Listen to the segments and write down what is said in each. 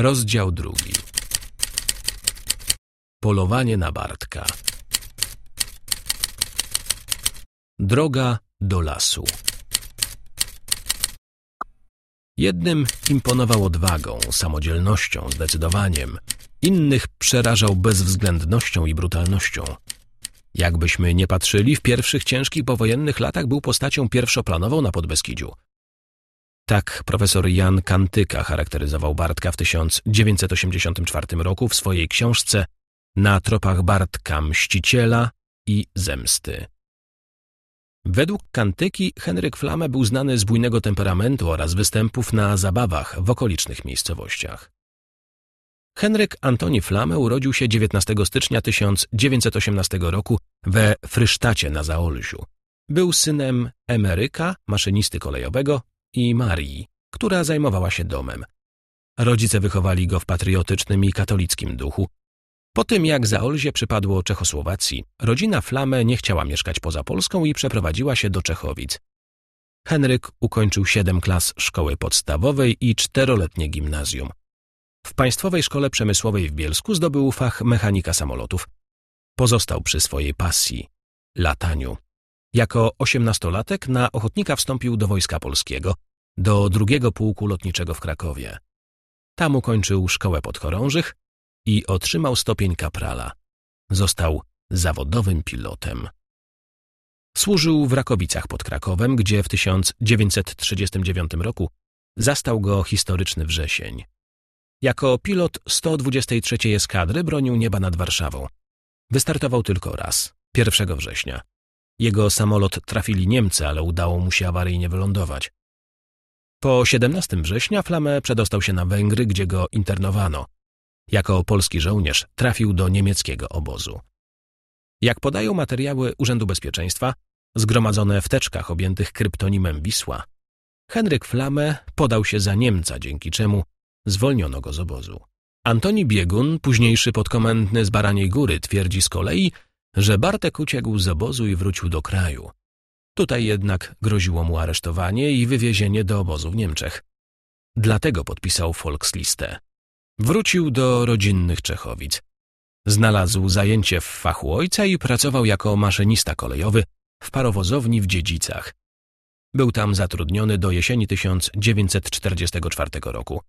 Rozdział drugi. Polowanie na Bartka. Droga do lasu. Jednym imponował odwagą, samodzielnością, zdecydowaniem. Innych przerażał bezwzględnością i brutalnością. Jakbyśmy nie patrzyli, w pierwszych ciężkich powojennych latach był postacią pierwszoplanową na Podbeskidziu. Tak profesor Jan Kantyka charakteryzował Bartka w 1984 roku w swojej książce Na tropach Bartka Mściciela i Zemsty. Według Kantyki Henryk Flame był znany z bujnego temperamentu oraz występów na zabawach w okolicznych miejscowościach. Henryk Antoni Flame urodził się 19 stycznia 1918 roku we Frysztacie na Zaolziu. Był synem Emeryka, maszynisty kolejowego i Marii, która zajmowała się domem. Rodzice wychowali go w patriotycznym i katolickim duchu. Po tym, jak Zaolzie przypadło Czechosłowacji, rodzina Flame nie chciała mieszkać poza Polską i przeprowadziła się do Czechowic. Henryk ukończył siedem klas szkoły podstawowej i czteroletnie gimnazjum. W Państwowej Szkole Przemysłowej w Bielsku zdobył fach mechanika samolotów. Pozostał przy swojej pasji lataniu. Jako osiemnastolatek na ochotnika wstąpił do Wojska Polskiego, do drugiego pułku lotniczego w Krakowie. Tam ukończył szkołę podchorążych i otrzymał stopień kaprala. Został zawodowym pilotem. Służył w Rakowicach pod Krakowem, gdzie w 1939 roku zastał go historyczny wrzesień. Jako pilot 123 eskadry bronił nieba nad Warszawą. Wystartował tylko raz, 1 września. Jego samolot trafili Niemcy, ale udało mu się awaryjnie wylądować. Po 17 września Flamę przedostał się na Węgry, gdzie go internowano. Jako polski żołnierz trafił do niemieckiego obozu. Jak podają materiały Urzędu Bezpieczeństwa, zgromadzone w teczkach objętych kryptonimem Wisła, Henryk Flamę podał się za Niemca, dzięki czemu zwolniono go z obozu. Antoni Biegun, późniejszy podkomendny z Baraniej Góry, twierdzi z kolei, że Bartek uciekł z obozu i wrócił do kraju. Tutaj jednak groziło mu aresztowanie i wywiezienie do obozu w Niemczech. Dlatego podpisał Volkslistę. Wrócił do rodzinnych Czechowic. Znalazł zajęcie w fachu ojca i pracował jako maszynista kolejowy w parowozowni w Dziedzicach. Był tam zatrudniony do jesieni 1944 roku.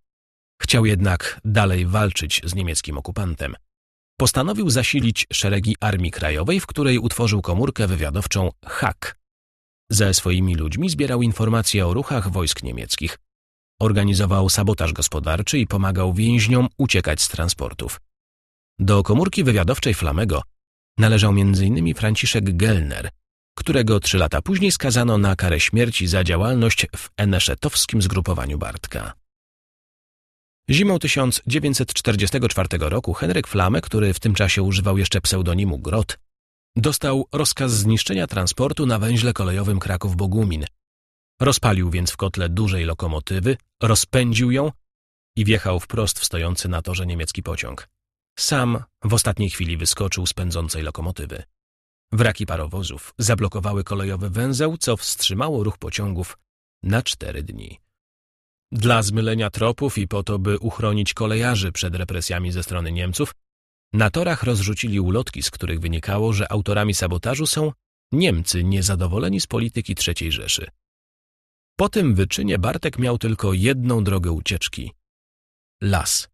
Chciał jednak dalej walczyć z niemieckim okupantem. Postanowił zasilić szeregi Armii Krajowej, w której utworzył komórkę wywiadowczą HAK. Ze swoimi ludźmi zbierał informacje o ruchach wojsk niemieckich. Organizował sabotaż gospodarczy i pomagał więźniom uciekać z transportów. Do komórki wywiadowczej Flamego należał m.in. Franciszek Gellner, którego trzy lata później skazano na karę śmierci za działalność w eneszetowskim zgrupowaniu Bartka. Zimą 1944 roku Henryk Flame, który w tym czasie używał jeszcze pseudonimu Grot, dostał rozkaz zniszczenia transportu na węźle kolejowym Kraków-Bogumin. Rozpalił więc w kotle dużej lokomotywy, rozpędził ją i wjechał wprost w stojący na torze niemiecki pociąg. Sam w ostatniej chwili wyskoczył z pędzącej lokomotywy. Wraki parowozów zablokowały kolejowy węzeł, co wstrzymało ruch pociągów na cztery dni. Dla zmylenia tropów i po to, by uchronić kolejarzy przed represjami ze strony Niemców, na torach rozrzucili ulotki, z których wynikało, że autorami sabotażu są Niemcy niezadowoleni z polityki III Rzeszy. Po tym wyczynie Bartek miał tylko jedną drogę ucieczki – las.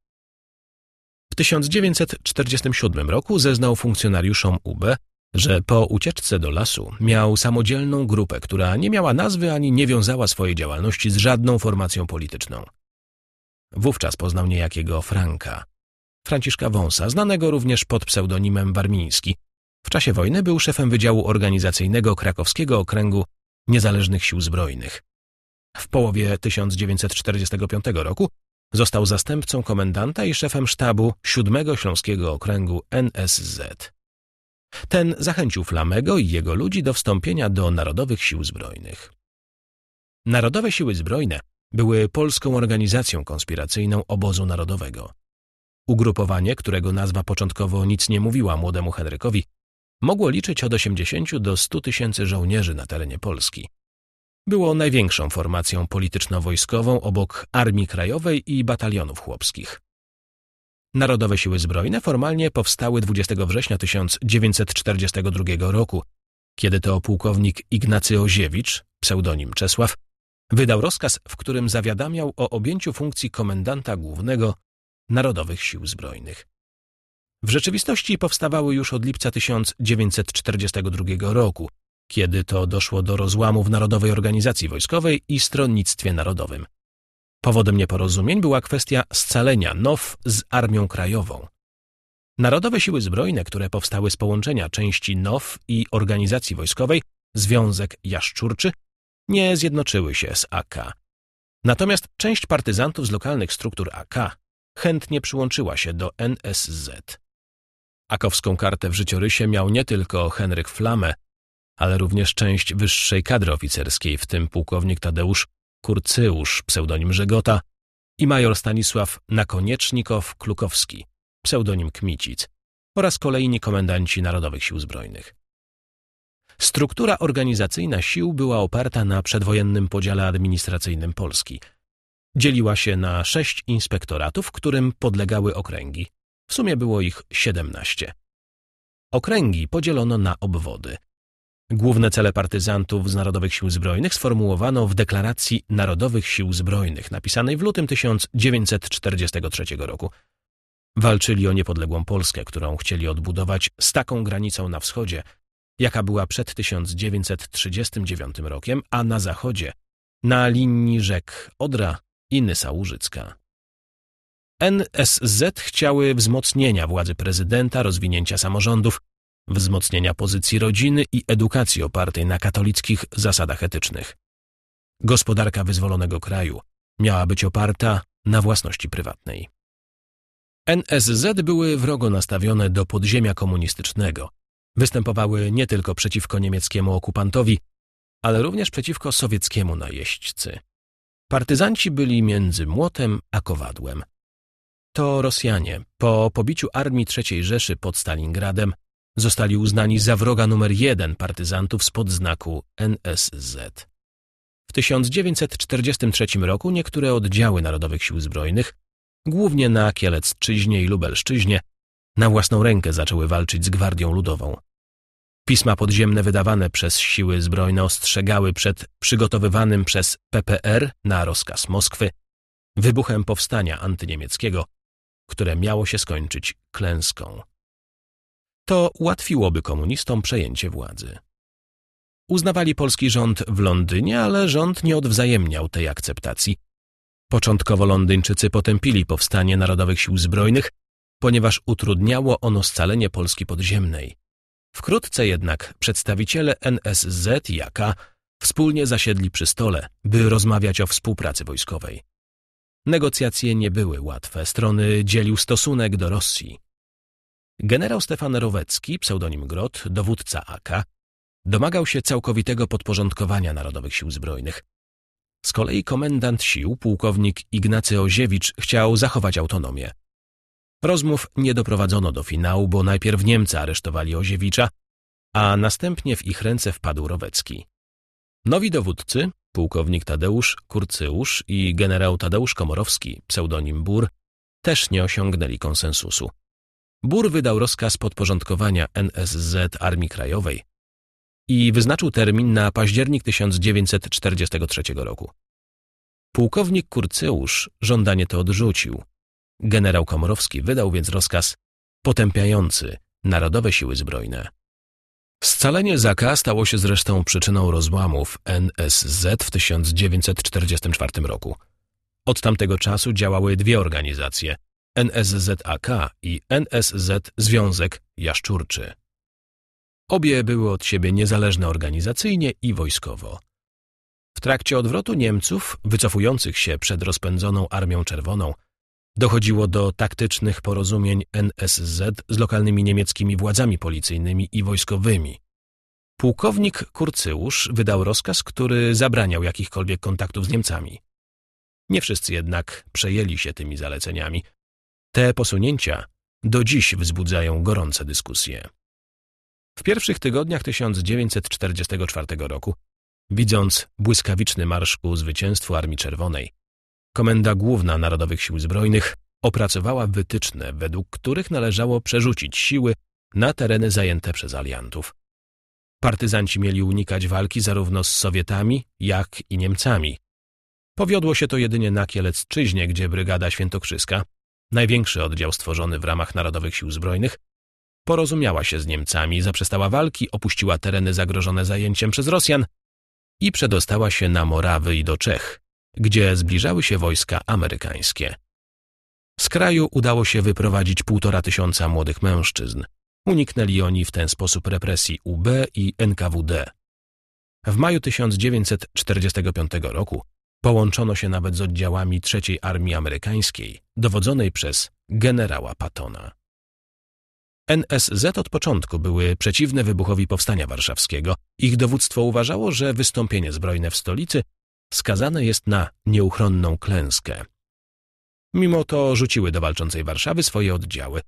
W 1947 roku zeznał funkcjonariuszom UB, że po ucieczce do lasu miał samodzielną grupę, która nie miała nazwy ani nie wiązała swojej działalności z żadną formacją polityczną. Wówczas poznał niejakiego Franka, Franciszka Wąsa, znanego również pod pseudonimem Warmiński. W czasie wojny był szefem Wydziału Organizacyjnego Krakowskiego Okręgu Niezależnych Sił Zbrojnych. W połowie 1945 roku został zastępcą komendanta i szefem sztabu 7 Śląskiego Okręgu NSZ. Ten zachęcił Flamego i jego ludzi do wstąpienia do Narodowych Sił Zbrojnych. Narodowe Siły Zbrojne były polską organizacją konspiracyjną obozu narodowego. Ugrupowanie, którego nazwa początkowo nic nie mówiła młodemu Henrykowi, mogło liczyć od 80 do 100 tysięcy żołnierzy na terenie Polski. Było największą formacją polityczno-wojskową obok Armii Krajowej i batalionów chłopskich. Narodowe Siły Zbrojne formalnie powstały 20 września 1942 roku, kiedy to pułkownik Ignacy Oziewicz, pseudonim Czesław, wydał rozkaz, w którym zawiadamiał o objęciu funkcji komendanta głównego Narodowych Sił Zbrojnych. W rzeczywistości powstawały już od lipca 1942 roku, kiedy to doszło do rozłamu w Narodowej Organizacji Wojskowej i Stronnictwie Narodowym. Powodem nieporozumień była kwestia scalenia NOW z Armią Krajową. Narodowe Siły Zbrojne, które powstały z połączenia części NOW i organizacji wojskowej, Związek Jaszczurczy, nie zjednoczyły się z AK. Natomiast część partyzantów z lokalnych struktur AK chętnie przyłączyła się do NSZ. Akowską kartę w życiorysie miał nie tylko Henryk Flame, ale również część wyższej kadry oficerskiej, w tym pułkownik Tadeusz Kurcyusz, pseudonim Żegota, i major Stanisław Nakoniecznikow-Klukowski, pseudonim Kmicic, oraz kolejni komendanci Narodowych Sił Zbrojnych. Struktura organizacyjna sił była oparta na przedwojennym podziale administracyjnym Polski. Dzieliła się na sześć inspektoratów, którym podlegały okręgi. W sumie było ich siedemnaście. Okręgi podzielono na obwody. Główne cele partyzantów z Narodowych Sił Zbrojnych sformułowano w Deklaracji Narodowych Sił Zbrojnych, napisanej w lutym 1943 roku. Walczyli o niepodległą Polskę, którą chcieli odbudować z taką granicą na wschodzie, jaka była przed 1939 rokiem, a na zachodzie, na linii rzek Odra i Nysa Łużycka. NSZ chciały wzmocnienia władzy prezydenta, rozwinięcia samorządów, wzmocnienia pozycji rodziny i edukacji opartej na katolickich zasadach etycznych. Gospodarka wyzwolonego kraju miała być oparta na własności prywatnej. NSZ były wrogo nastawione do podziemia komunistycznego. Występowały nie tylko przeciwko niemieckiemu okupantowi, ale również przeciwko sowieckiemu najeźdźcy. Partyzanci byli między młotem a kowadłem. To Rosjanie, po pobiciu armii III Rzeszy pod Stalingradem, zostali uznani za wroga numer jeden partyzantów spod znaku NSZ. W 1943 roku niektóre oddziały Narodowych Sił Zbrojnych, głównie na Kielecczyźnie i Lubelszczyźnie, na własną rękę zaczęły walczyć z Gwardią Ludową. Pisma podziemne wydawane przez siły zbrojne ostrzegały przed przygotowywanym przez PPR na rozkaz Moskwy wybuchem powstania antyniemieckiego, które miało się skończyć klęską. To ułatwiłoby komunistom przejęcie władzy. Uznawali polski rząd w Londynie, ale rząd nie odwzajemniał tej akceptacji. Początkowo Londyńczycy potępili powstanie Narodowych Sił Zbrojnych, ponieważ utrudniało ono scalenie Polski podziemnej. Wkrótce jednak przedstawiciele NSZ i AK wspólnie zasiedli przy stole, by rozmawiać o współpracy wojskowej. Negocjacje nie były łatwe, strony dzielił stosunek do Rosji. Generał Stefan Rowecki, pseudonim Grot, dowódca AK, domagał się całkowitego podporządkowania Narodowych Sił Zbrojnych. Z kolei komendant sił, pułkownik Ignacy Oziewicz, chciał zachować autonomię. Rozmów nie doprowadzono do finału, bo najpierw Niemcy aresztowali Oziewicza, a następnie w ich ręce wpadł Rowecki. Nowi dowódcy, pułkownik Tadeusz Kurcyusz i generał Tadeusz Komorowski, pseudonim Bur, też nie osiągnęli konsensusu. Bur wydał rozkaz podporządkowania NSZ Armii Krajowej i wyznaczył termin na październik 1943 roku. Pułkownik Kurcyusz żądanie to odrzucił. Generał Komorowski wydał więc rozkaz potępiający Narodowe Siły Zbrojne. Scalenie Zaka stało się zresztą przyczyną rozłamów NSZ w 1944 roku. Od tamtego czasu działały dwie organizacje NSZAK i NSZ Związek Jaszczurczy. Obie były od siebie niezależne organizacyjnie i wojskowo. W trakcie odwrotu Niemców, wycofujących się przed rozpędzoną Armią Czerwoną, dochodziło do taktycznych porozumień NSZ z lokalnymi niemieckimi władzami policyjnymi i wojskowymi. Pułkownik Kurcyusz wydał rozkaz, który zabraniał jakichkolwiek kontaktów z Niemcami. Nie wszyscy jednak przejęli się tymi zaleceniami – te posunięcia do dziś wzbudzają gorące dyskusje. W pierwszych tygodniach 1944 roku, widząc błyskawiczny marsz ku zwycięstwu Armii Czerwonej, Komenda Główna Narodowych Sił Zbrojnych opracowała wytyczne, według których należało przerzucić siły na tereny zajęte przez aliantów. Partyzanci mieli unikać walki zarówno z Sowietami, jak i Niemcami. Powiodło się to jedynie na Kielecczyźnie, gdzie Brygada Świętokrzyska, największy oddział stworzony w ramach Narodowych Sił Zbrojnych, porozumiała się z Niemcami, zaprzestała walki, opuściła tereny zagrożone zajęciem przez Rosjan i przedostała się na Morawy i do Czech, gdzie zbliżały się wojska amerykańskie. Z kraju udało się wyprowadzić półtora tysiąca młodych mężczyzn. Uniknęli oni w ten sposób represji UB i NKWD. W maju 1945 roku połączono się nawet z oddziałami III Armii Amerykańskiej, dowodzonej przez generała Pattona. NSZ od początku były przeciwne wybuchowi Powstania Warszawskiego. Ich dowództwo uważało, że wystąpienie zbrojne w stolicy skazane jest na nieuchronną klęskę. Mimo to rzuciły do walczącej Warszawy swoje oddziały.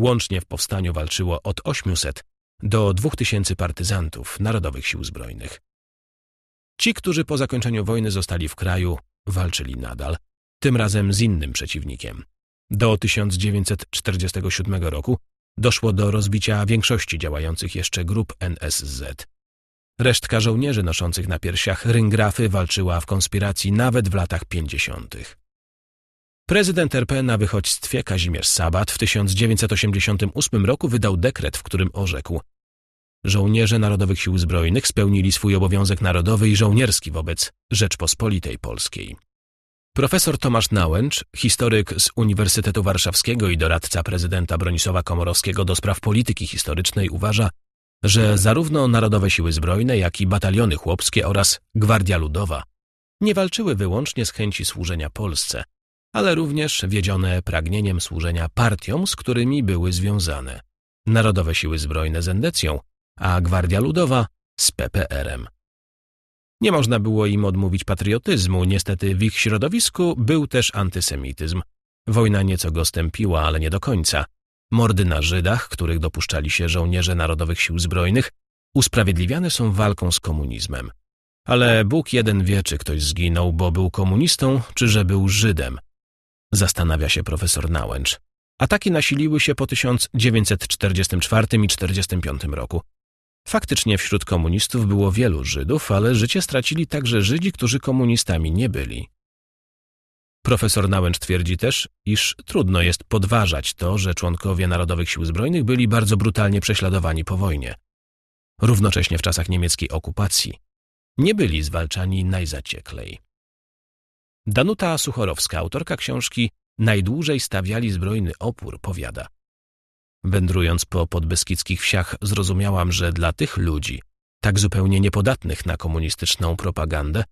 Łącznie w powstaniu walczyło od 800 do 2000 partyzantów Narodowych Sił Zbrojnych. Ci, którzy po zakończeniu wojny zostali w kraju, walczyli nadal, tym razem z innym przeciwnikiem. Do 1947 roku doszło do rozbicia większości działających jeszcze grup NSZ. Resztka żołnierzy noszących na piersiach ryngrafy walczyła w konspiracji nawet w latach 50. Prezydent RP na wychodźstwie Kazimierz Sabat w 1988 roku wydał dekret, w którym orzekł Żołnierze Narodowych Sił Zbrojnych spełnili swój obowiązek narodowy i żołnierski wobec Rzeczpospolitej Polskiej. Profesor Tomasz Nałęcz, historyk z Uniwersytetu Warszawskiego i doradca prezydenta Bronisława Komorowskiego do spraw polityki historycznej uważa, że zarówno Narodowe Siły Zbrojne, jak i bataliony chłopskie oraz Gwardia Ludowa nie walczyły wyłącznie z chęci służenia Polsce, ale również wiedzione pragnieniem służenia partiom, z którymi były związane. Narodowe Siły Zbrojne z Endecją, a Gwardia Ludowa z PPR-em. Nie można było im odmówić patriotyzmu, niestety w ich środowisku był też antysemityzm. Wojna nieco go stępiła, ale nie do końca. Mordy na Żydach, których dopuszczali się żołnierze Narodowych Sił Zbrojnych, usprawiedliwiane są walką z komunizmem. Ale Bóg jeden wie, czy ktoś zginął, bo był komunistą, czy że był Żydem. Zastanawia się profesor Nałęcz. Ataki nasiliły się po 1944 i 1945 roku. Faktycznie wśród komunistów było wielu Żydów, ale życie stracili także Żydzi, którzy komunistami nie byli. Profesor Nałęcz twierdzi też, iż trudno jest podważać to, że członkowie Narodowych Sił Zbrojnych byli bardzo brutalnie prześladowani po wojnie. Równocześnie w czasach niemieckiej okupacji nie byli zwalczani najzacieklej. Danuta Suchorowska, autorka książki Najdłużej stawiali zbrojny opór, powiada. Wędrując po podbeskidzkich wsiach, zrozumiałam, że dla tych ludzi, tak zupełnie niepodatnych na komunistyczną propagandę,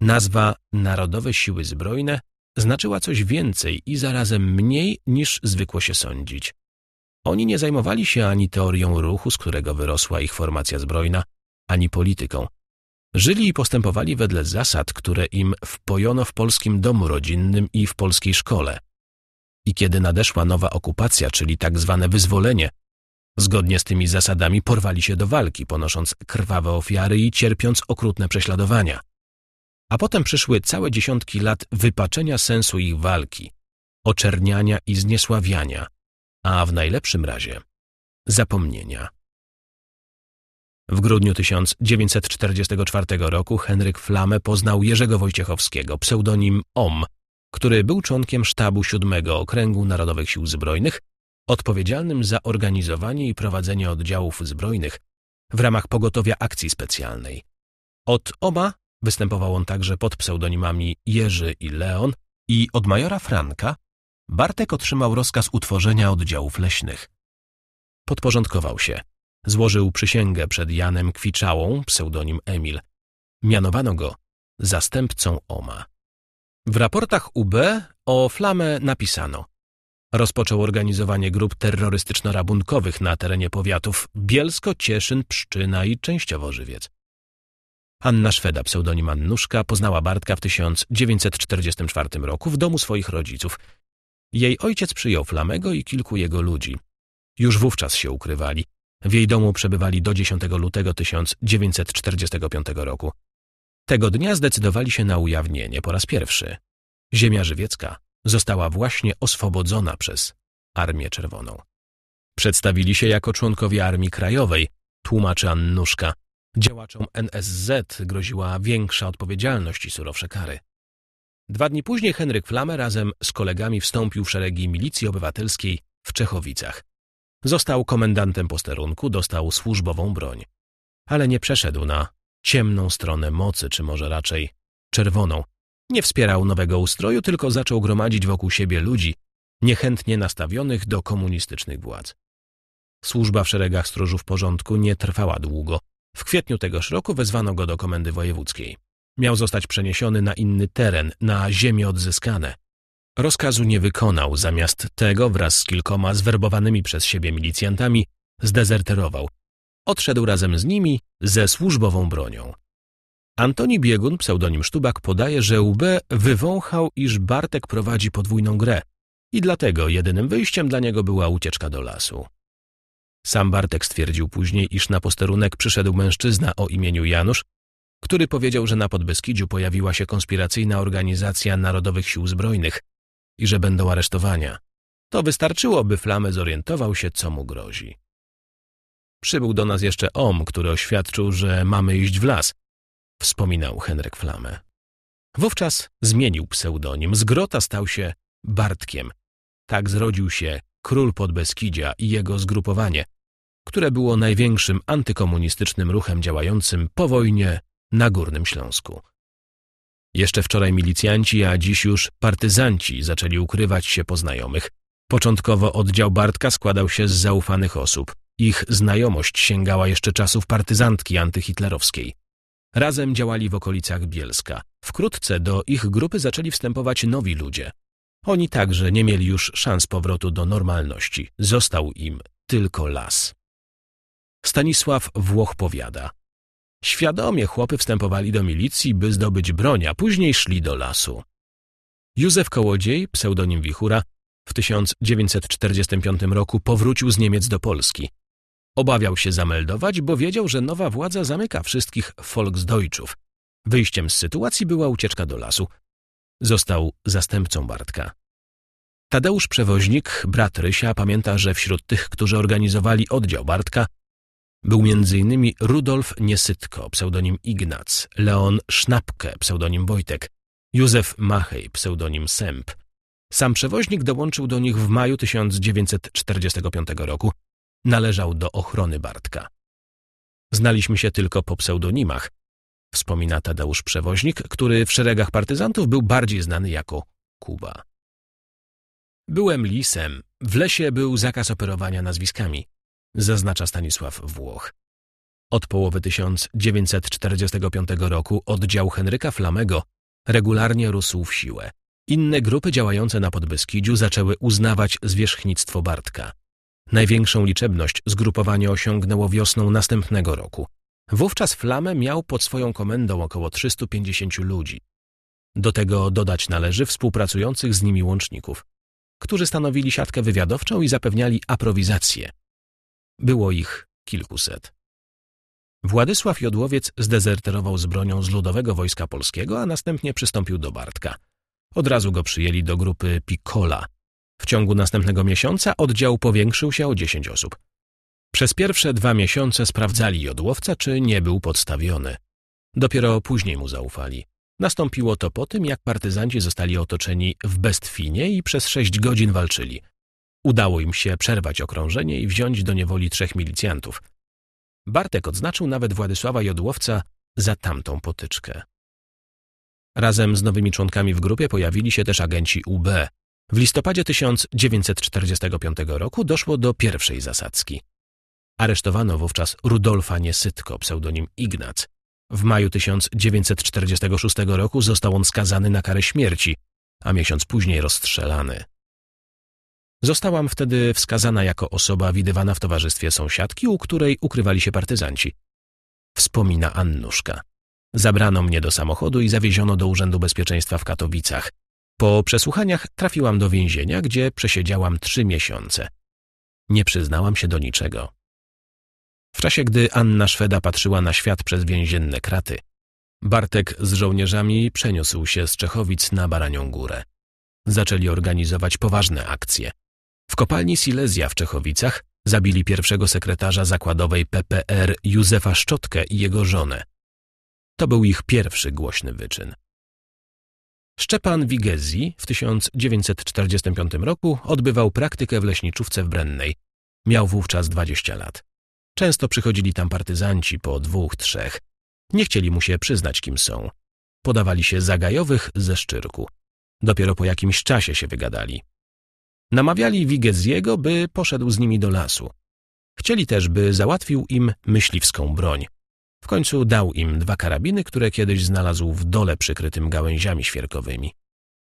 nazwa Narodowe Siły Zbrojne znaczyła coś więcej i zarazem mniej niż zwykło się sądzić. Oni nie zajmowali się ani teorią ruchu, z którego wyrosła ich formacja zbrojna, ani polityką. Żyli i postępowali wedle zasad, które im wpojono w polskim domu rodzinnym i w polskiej szkole. I kiedy nadeszła nowa okupacja, czyli tak zwane wyzwolenie, zgodnie z tymi zasadami porwali się do walki, ponosząc krwawe ofiary i cierpiąc okrutne prześladowania. A potem przyszły całe dziesiątki lat wypaczenia sensu ich walki, oczerniania i zniesławiania, a w najlepszym razie zapomnienia. W grudniu 1944 roku Henryk Flame poznał Jerzego Wojciechowskiego, pseudonim OM, który był członkiem sztabu siódmego Okręgu Narodowych Sił Zbrojnych, odpowiedzialnym za organizowanie i prowadzenie oddziałów zbrojnych w ramach pogotowia akcji specjalnej. Od OMA występował on także pod pseudonimami Jerzy i Leon i od majora Franka Bartek otrzymał rozkaz utworzenia oddziałów leśnych. Podporządkował się Złożył przysięgę przed Janem Kwiczałą, pseudonim Emil. Mianowano go zastępcą Oma. W raportach UB o Flamę napisano Rozpoczął organizowanie grup terrorystyczno-rabunkowych na terenie powiatów Bielsko, Cieszyn, Pszczyna i częściowo Żywiec. Anna Szweda, pseudonim Annuszka, poznała Bartka w 1944 roku w domu swoich rodziców. Jej ojciec przyjął Flamego i kilku jego ludzi. Już wówczas się ukrywali. W jej domu przebywali do 10 lutego 1945 roku. Tego dnia zdecydowali się na ujawnienie po raz pierwszy. Ziemia żywiecka została właśnie oswobodzona przez Armię Czerwoną. Przedstawili się jako członkowie Armii Krajowej, tłumaczy Annuszka. Działaczom NSZ groziła większa odpowiedzialność i surowsze kary. Dwa dni później Henryk Flame razem z kolegami wstąpił w szeregi milicji obywatelskiej w Czechowicach. Został komendantem posterunku, dostał służbową broń. Ale nie przeszedł na ciemną stronę mocy, czy może raczej czerwoną. Nie wspierał nowego ustroju, tylko zaczął gromadzić wokół siebie ludzi, niechętnie nastawionych do komunistycznych władz. Służba w szeregach stróżów porządku nie trwała długo. W kwietniu tegoż roku wezwano go do komendy wojewódzkiej. Miał zostać przeniesiony na inny teren, na ziemię odzyskane. Rozkazu nie wykonał, zamiast tego wraz z kilkoma zwerbowanymi przez siebie milicjantami zdezerterował. Odszedł razem z nimi ze służbową bronią. Antoni Biegun, pseudonim Sztubak, podaje, że UB wywąchał, iż Bartek prowadzi podwójną grę i dlatego jedynym wyjściem dla niego była ucieczka do lasu. Sam Bartek stwierdził później, iż na posterunek przyszedł mężczyzna o imieniu Janusz, który powiedział, że na Podbeskidziu pojawiła się konspiracyjna organizacja Narodowych Sił Zbrojnych i że będą aresztowania. To wystarczyło, by Flamę zorientował się, co mu grozi. Przybył do nas jeszcze Om, który oświadczył, że mamy iść w las, wspominał Henryk Flamę. Wówczas zmienił pseudonim, z Grota stał się Bartkiem. Tak zrodził się Król Podbeskidzia i jego zgrupowanie, które było największym antykomunistycznym ruchem działającym po wojnie na Górnym Śląsku. Jeszcze wczoraj milicjanci, a dziś już partyzanci zaczęli ukrywać się po znajomych. Początkowo oddział Bartka składał się z zaufanych osób. Ich znajomość sięgała jeszcze czasów partyzantki antyhitlerowskiej. Razem działali w okolicach Bielska. Wkrótce do ich grupy zaczęli wstępować nowi ludzie. Oni także nie mieli już szans powrotu do normalności. Został im tylko las. Stanisław Włoch powiada. Świadomie chłopy wstępowali do milicji, by zdobyć broń, a później szli do lasu. Józef Kołodziej, pseudonim Wichura, w 1945 roku powrócił z Niemiec do Polski. Obawiał się zameldować, bo wiedział, że nowa władza zamyka wszystkich Volksdeutschów. Wyjściem z sytuacji była ucieczka do lasu. Został zastępcą Bartka. Tadeusz Przewoźnik, brat Rysia, pamięta, że wśród tych, którzy organizowali oddział Bartka, był m.in. Rudolf Niesytko, pseudonim Ignac, Leon Sznapke, pseudonim Wojtek, Józef Machej, pseudonim Sęp. Sam przewoźnik dołączył do nich w maju 1945 roku. Należał do ochrony Bartka. Znaliśmy się tylko po pseudonimach, wspomina Tadeusz Przewoźnik, który w szeregach partyzantów był bardziej znany jako Kuba. Byłem lisem. W lesie był zakaz operowania nazwiskami zaznacza Stanisław Włoch. Od połowy 1945 roku oddział Henryka Flamego regularnie rósł w siłę. Inne grupy działające na Podbeskidziu zaczęły uznawać zwierzchnictwo Bartka. Największą liczebność zgrupowanie osiągnęło wiosną następnego roku. Wówczas Flamę miał pod swoją komendą około 350 ludzi. Do tego dodać należy współpracujących z nimi łączników, którzy stanowili siatkę wywiadowczą i zapewniali aprowizację. Było ich kilkuset. Władysław Jodłowiec zdezerterował z bronią z Ludowego Wojska Polskiego, a następnie przystąpił do Bartka. Od razu go przyjęli do grupy Piccola. W ciągu następnego miesiąca oddział powiększył się o dziesięć osób. Przez pierwsze dwa miesiące sprawdzali Jodłowca, czy nie był podstawiony. Dopiero później mu zaufali. Nastąpiło to po tym, jak partyzanci zostali otoczeni w Bestwinie i przez sześć godzin walczyli. Udało im się przerwać okrążenie i wziąć do niewoli trzech milicjantów. Bartek odznaczył nawet Władysława Jodłowca za tamtą potyczkę. Razem z nowymi członkami w grupie pojawili się też agenci UB. W listopadzie 1945 roku doszło do pierwszej zasadzki. Aresztowano wówczas Rudolfa Niesytko, pseudonim Ignac. W maju 1946 roku został on skazany na karę śmierci, a miesiąc później rozstrzelany. Zostałam wtedy wskazana jako osoba widywana w towarzystwie sąsiadki, u której ukrywali się partyzanci. Wspomina Annuszka. Zabrano mnie do samochodu i zawieziono do Urzędu Bezpieczeństwa w Katowicach. Po przesłuchaniach trafiłam do więzienia, gdzie przesiedziałam trzy miesiące. Nie przyznałam się do niczego. W czasie, gdy Anna Szweda patrzyła na świat przez więzienne kraty, Bartek z żołnierzami przeniósł się z Czechowic na Baranią Górę. zaczęli organizować poważne akcje. W kopalni Silesia w Czechowicach zabili pierwszego sekretarza zakładowej PPR Józefa Szczotkę i jego żonę. To był ich pierwszy głośny wyczyn. Szczepan Wigezi w 1945 roku odbywał praktykę w leśniczówce w Brennej. Miał wówczas 20 lat. Często przychodzili tam partyzanci po dwóch, trzech. Nie chcieli mu się przyznać, kim są. Podawali się zagajowych ze Szczyrku. Dopiero po jakimś czasie się wygadali. Namawiali Wigeziego, by poszedł z nimi do lasu. Chcieli też, by załatwił im myśliwską broń. Końcu dał im dwa karabiny, które kiedyś znalazł w dole przykrytym gałęziami świerkowymi.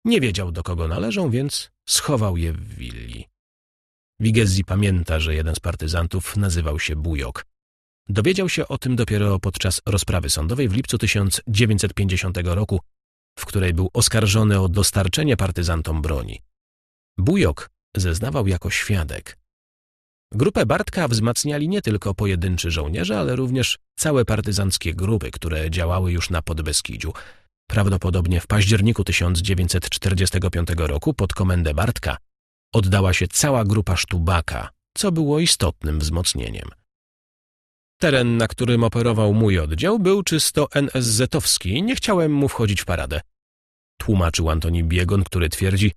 Nie wiedział, do kogo należą, więc schował je w willi. Wigezzi pamięta, że jeden z partyzantów nazywał się Bujok. Dowiedział się o tym dopiero podczas rozprawy sądowej w lipcu 1950 roku, w której był oskarżony o dostarczenie partyzantom broni. Bujok zeznawał jako świadek. Grupę Bartka wzmacniali nie tylko pojedynczy żołnierze, ale również całe partyzanckie grupy, które działały już na Podbeskidziu. Prawdopodobnie w październiku 1945 roku pod komendę Bartka oddała się cała grupa Sztubaka, co było istotnym wzmocnieniem. Teren, na którym operował mój oddział, był czysto NSZ-owski, nie chciałem mu wchodzić w paradę. Tłumaczył Antoni Biegon, który twierdzi,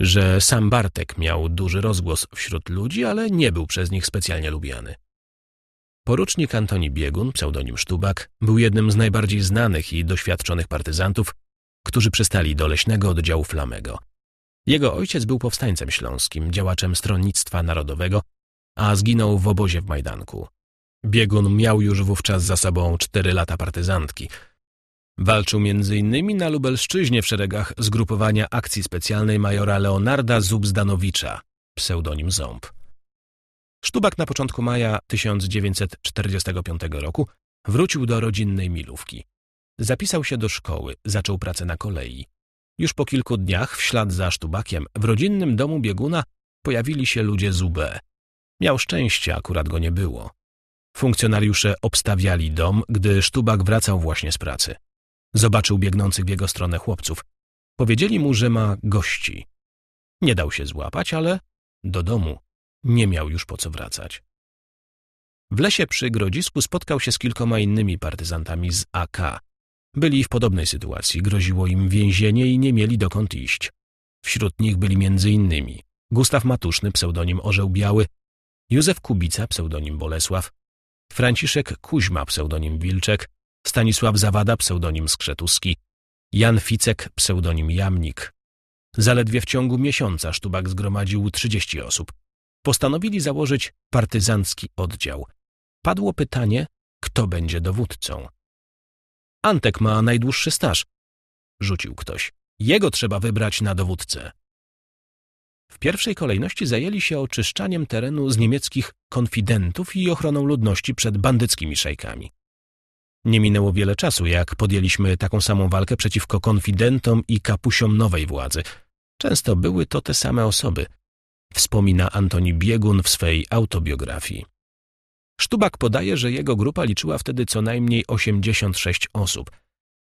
że sam Bartek miał duży rozgłos wśród ludzi, ale nie był przez nich specjalnie lubiany. Porucznik Antoni Biegun, pseudonim Sztubak, był jednym z najbardziej znanych i doświadczonych partyzantów, którzy przystali do leśnego oddziału Flamego. Jego ojciec był powstańcem śląskim, działaczem stronnictwa narodowego, a zginął w obozie w Majdanku. Biegun miał już wówczas za sobą cztery lata partyzantki – Walczył m.in. na Lubelszczyźnie w szeregach zgrupowania akcji specjalnej majora Leonarda Zubzdanowicza, pseudonim Ząb. Sztubak na początku maja 1945 roku wrócił do rodzinnej milówki. Zapisał się do szkoły, zaczął pracę na kolei. Już po kilku dniach, w ślad za Sztubakiem, w rodzinnym domu bieguna pojawili się ludzie z UB. Miał szczęście, akurat go nie było. Funkcjonariusze obstawiali dom, gdy Sztubak wracał właśnie z pracy. Zobaczył biegnących w jego stronę chłopców. Powiedzieli mu, że ma gości. Nie dał się złapać, ale do domu nie miał już po co wracać. W lesie przy Grodzisku spotkał się z kilkoma innymi partyzantami z AK. Byli w podobnej sytuacji, groziło im więzienie i nie mieli dokąd iść. Wśród nich byli między innymi Gustaw Matuszny, pseudonim Orzeł Biały, Józef Kubica, pseudonim Bolesław, Franciszek Kuźma, pseudonim Wilczek, Stanisław Zawada, pseudonim Skrzetuski, Jan Ficek, pseudonim Jamnik. Zaledwie w ciągu miesiąca Sztubak zgromadził 30 osób. Postanowili założyć partyzancki oddział. Padło pytanie, kto będzie dowódcą. Antek ma najdłuższy staż, rzucił ktoś. Jego trzeba wybrać na dowódcę. W pierwszej kolejności zajęli się oczyszczaniem terenu z niemieckich konfidentów i ochroną ludności przed bandyckimi szejkami. Nie minęło wiele czasu, jak podjęliśmy taką samą walkę przeciwko konfidentom i kapusiom nowej władzy. Często były to te same osoby, wspomina Antoni Biegun w swej autobiografii. Sztubak podaje, że jego grupa liczyła wtedy co najmniej 86 osób.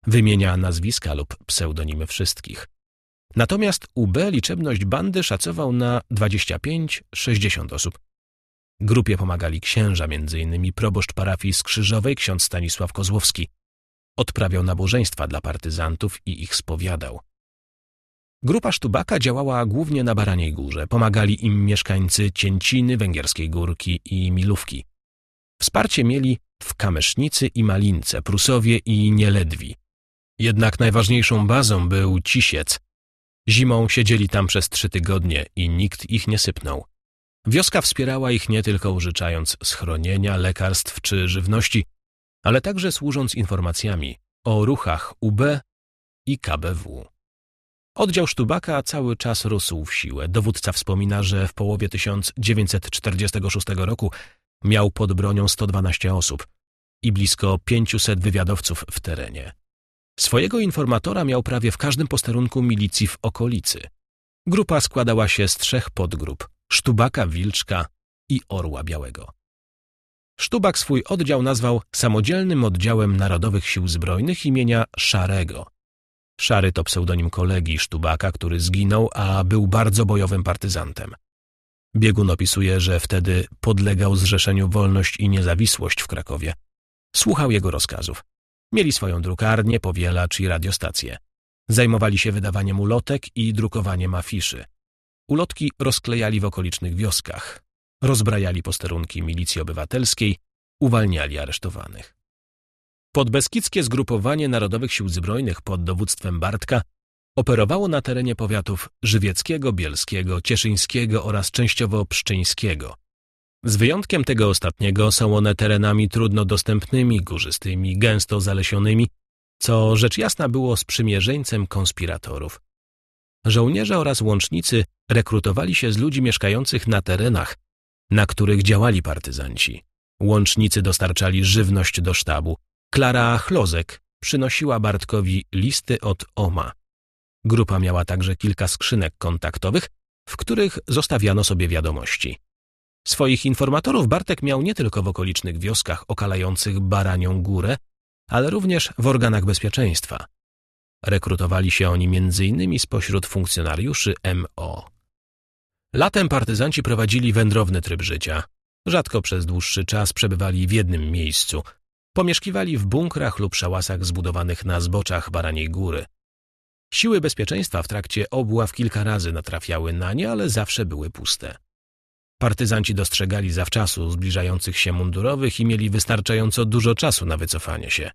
Wymienia nazwiska lub pseudonimy wszystkich. Natomiast UB liczebność bandy szacował na 25-60 osób. Grupie pomagali księża, m.in. proboszcz parafii Skrzyżowej ksiądz Stanisław Kozłowski. Odprawiał nabożeństwa dla partyzantów i ich spowiadał. Grupa Sztubaka działała głównie na Baraniej Górze. Pomagali im mieszkańcy Cięciny, Węgierskiej Górki i Milówki. Wsparcie mieli w Kamesznicy i Malince, Prusowie i Nieledwi. Jednak najważniejszą bazą był Cisiec. Zimą siedzieli tam przez trzy tygodnie i nikt ich nie sypnął. Wioska wspierała ich nie tylko użyczając schronienia, lekarstw czy żywności, ale także służąc informacjami o ruchach UB i KBW. Oddział Sztubaka cały czas rósł w siłę. Dowódca wspomina, że w połowie 1946 roku miał pod bronią 112 osób i blisko 500 wywiadowców w terenie. Swojego informatora miał prawie w każdym posterunku milicji w okolicy. Grupa składała się z trzech podgrup Sztubaka Wilczka i Orła Białego. Sztubak swój oddział nazwał Samodzielnym Oddziałem Narodowych Sił Zbrojnych imienia Szarego. Szary to pseudonim kolegi Sztubaka, który zginął, a był bardzo bojowym partyzantem. Biegun opisuje, że wtedy podlegał Zrzeszeniu Wolność i Niezawisłość w Krakowie. Słuchał jego rozkazów. Mieli swoją drukarnię, powielacz i radiostację. Zajmowali się wydawaniem ulotek i drukowaniem afiszy. Ulotki rozklejali w okolicznych wioskach. Rozbrajali posterunki milicji obywatelskiej, uwalniali aresztowanych. Podbeskidzkie Zgrupowanie Narodowych Sił Zbrojnych pod dowództwem Bartka operowało na terenie powiatów żywieckiego, bielskiego, cieszyńskiego oraz częściowo pszczyńskiego. Z wyjątkiem tego ostatniego są one terenami trudno dostępnymi, górzystymi, gęsto zalesionymi, co rzecz jasna było sprzymierzeńcem konspiratorów. Żołnierze oraz łącznicy rekrutowali się z ludzi mieszkających na terenach, na których działali partyzanci. Łącznicy dostarczali żywność do sztabu. Klara Chlozek przynosiła Bartkowi listy od OMA. Grupa miała także kilka skrzynek kontaktowych, w których zostawiano sobie wiadomości. Swoich informatorów Bartek miał nie tylko w okolicznych wioskach okalających Baranią Górę, ale również w organach bezpieczeństwa. Rekrutowali się oni m.in. spośród funkcjonariuszy MO. Latem partyzanci prowadzili wędrowny tryb życia. Rzadko przez dłuższy czas przebywali w jednym miejscu. Pomieszkiwali w bunkrach lub szałasach zbudowanych na zboczach Baraniej Góry. Siły bezpieczeństwa w trakcie obław kilka razy natrafiały na nie, ale zawsze były puste. Partyzanci dostrzegali zawczasu zbliżających się mundurowych i mieli wystarczająco dużo czasu na wycofanie się.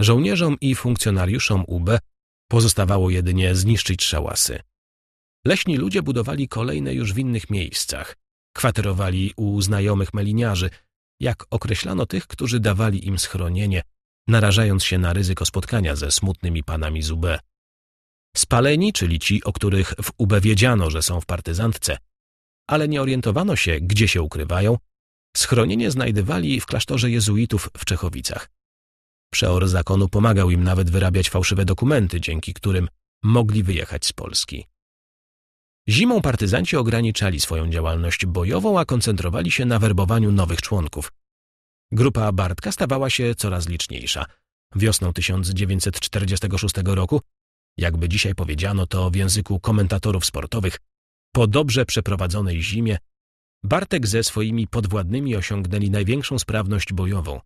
Żołnierzom i funkcjonariuszom UB pozostawało jedynie zniszczyć szałasy. Leśni ludzie budowali kolejne już w innych miejscach. Kwaterowali u znajomych meliniarzy, jak określano tych, którzy dawali im schronienie, narażając się na ryzyko spotkania ze smutnymi panami z UB. Spaleni, czyli ci, o których w UB wiedziano, że są w partyzantce, ale nie orientowano się, gdzie się ukrywają, schronienie znajdywali w klasztorze jezuitów w Czechowicach. Przeor zakonu pomagał im nawet wyrabiać fałszywe dokumenty, dzięki którym mogli wyjechać z Polski. Zimą partyzanci ograniczali swoją działalność bojową, a koncentrowali się na werbowaniu nowych członków. Grupa Bartka stawała się coraz liczniejsza. Wiosną 1946 roku, jakby dzisiaj powiedziano to w języku komentatorów sportowych, po dobrze przeprowadzonej zimie, Bartek ze swoimi podwładnymi osiągnęli największą sprawność bojową.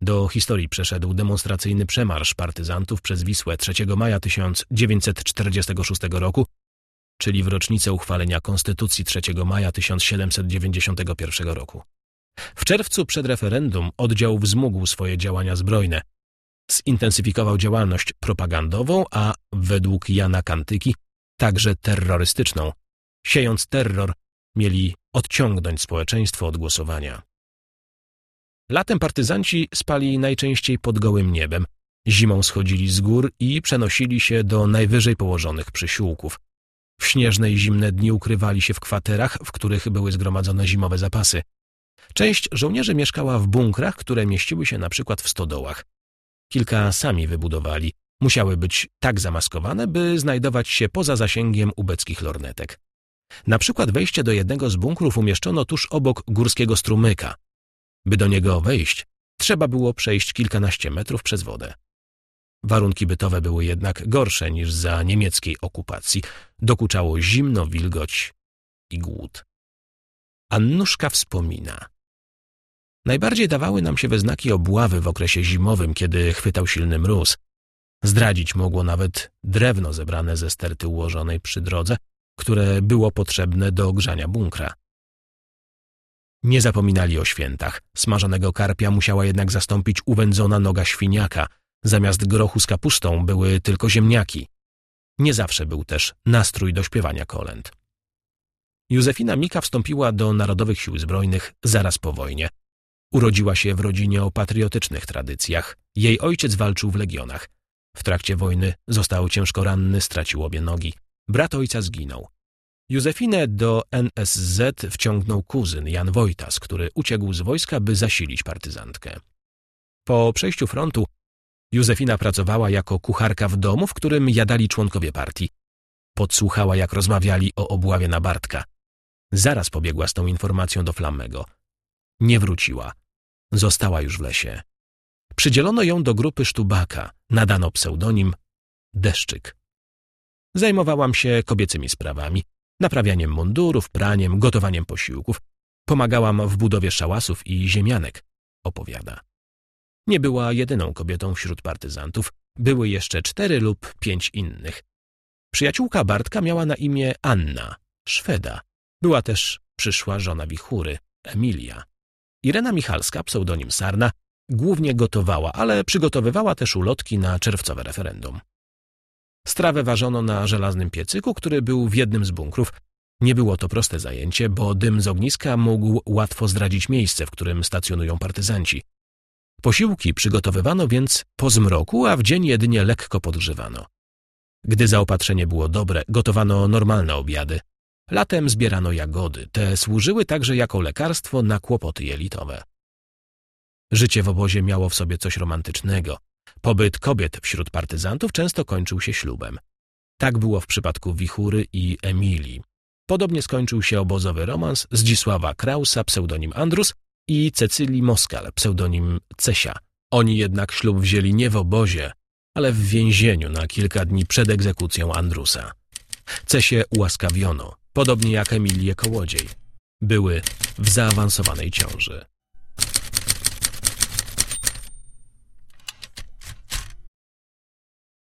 Do historii przeszedł demonstracyjny przemarsz partyzantów przez Wisłę 3 maja 1946 roku, czyli w rocznicę uchwalenia Konstytucji 3 maja 1791 roku. W czerwcu przed referendum oddział wzmógł swoje działania zbrojne. Zintensyfikował działalność propagandową, a według Jana Kantyki także terrorystyczną. Siejąc terror, mieli odciągnąć społeczeństwo od głosowania. Latem partyzanci spali najczęściej pod gołym niebem, zimą schodzili z gór i przenosili się do najwyżej położonych przysiłków. W śnieżne i zimne dni ukrywali się w kwaterach, w których były zgromadzone zimowe zapasy. Część żołnierzy mieszkała w bunkrach, które mieściły się na przykład w stodołach. Kilka sami wybudowali. Musiały być tak zamaskowane, by znajdować się poza zasięgiem ubeckich lornetek. Na przykład wejście do jednego z bunkrów umieszczono tuż obok górskiego strumyka. By do niego wejść, trzeba było przejść kilkanaście metrów przez wodę. Warunki bytowe były jednak gorsze niż za niemieckiej okupacji. Dokuczało zimno, wilgoć i głód. Annuszka wspomina. Najbardziej dawały nam się we znaki obławy w okresie zimowym, kiedy chwytał silny mróz. Zdradzić mogło nawet drewno zebrane ze sterty ułożonej przy drodze, które było potrzebne do ogrzania bunkra. Nie zapominali o świętach. Smażonego karpia musiała jednak zastąpić uwędzona noga świniaka. Zamiast grochu z kapustą były tylko ziemniaki. Nie zawsze był też nastrój do śpiewania kolęd. Józefina Mika wstąpiła do Narodowych Sił Zbrojnych zaraz po wojnie. Urodziła się w rodzinie o patriotycznych tradycjach. Jej ojciec walczył w legionach. W trakcie wojny został ciężko ranny, stracił obie nogi. Brat ojca zginął. Józefinę do NSZ wciągnął kuzyn Jan Wojtas, który uciekł z wojska, by zasilić partyzantkę. Po przejściu frontu Józefina pracowała jako kucharka w domu, w którym jadali członkowie partii. Podsłuchała, jak rozmawiali o obławie na Bartka. Zaraz pobiegła z tą informacją do Flammego. Nie wróciła. Została już w lesie. Przydzielono ją do grupy Sztubaka, nadano pseudonim Deszczyk. Zajmowałam się kobiecymi sprawami, naprawianiem mundurów, praniem, gotowaniem posiłków. Pomagałam w budowie szałasów i ziemianek, opowiada. Nie była jedyną kobietą wśród partyzantów, były jeszcze cztery lub pięć innych. Przyjaciółka Bartka miała na imię Anna, Szweda. Była też przyszła żona Wichury, Emilia. Irena Michalska, pseudonim Sarna, głównie gotowała, ale przygotowywała też ulotki na czerwcowe referendum. Strawę ważono na żelaznym piecyku, który był w jednym z bunkrów. Nie było to proste zajęcie, bo dym z ogniska mógł łatwo zdradzić miejsce, w którym stacjonują partyzanci. Posiłki przygotowywano więc po zmroku, a w dzień jedynie lekko podgrzewano. Gdy zaopatrzenie było dobre, gotowano normalne obiady. Latem zbierano jagody, te służyły także jako lekarstwo na kłopoty jelitowe. Życie w obozie miało w sobie coś romantycznego. Pobyt kobiet wśród partyzantów często kończył się ślubem. Tak było w przypadku Wichury i Emilii. Podobnie skończył się obozowy romans Zdzisława Krausa, pseudonim Andrus, i Cecylii Moskal, pseudonim Cesia. Oni jednak ślub wzięli nie w obozie, ale w więzieniu na kilka dni przed egzekucją Andrusa. Cesię ułaskawiono, podobnie jak Emilię Kołodziej. Były w zaawansowanej ciąży.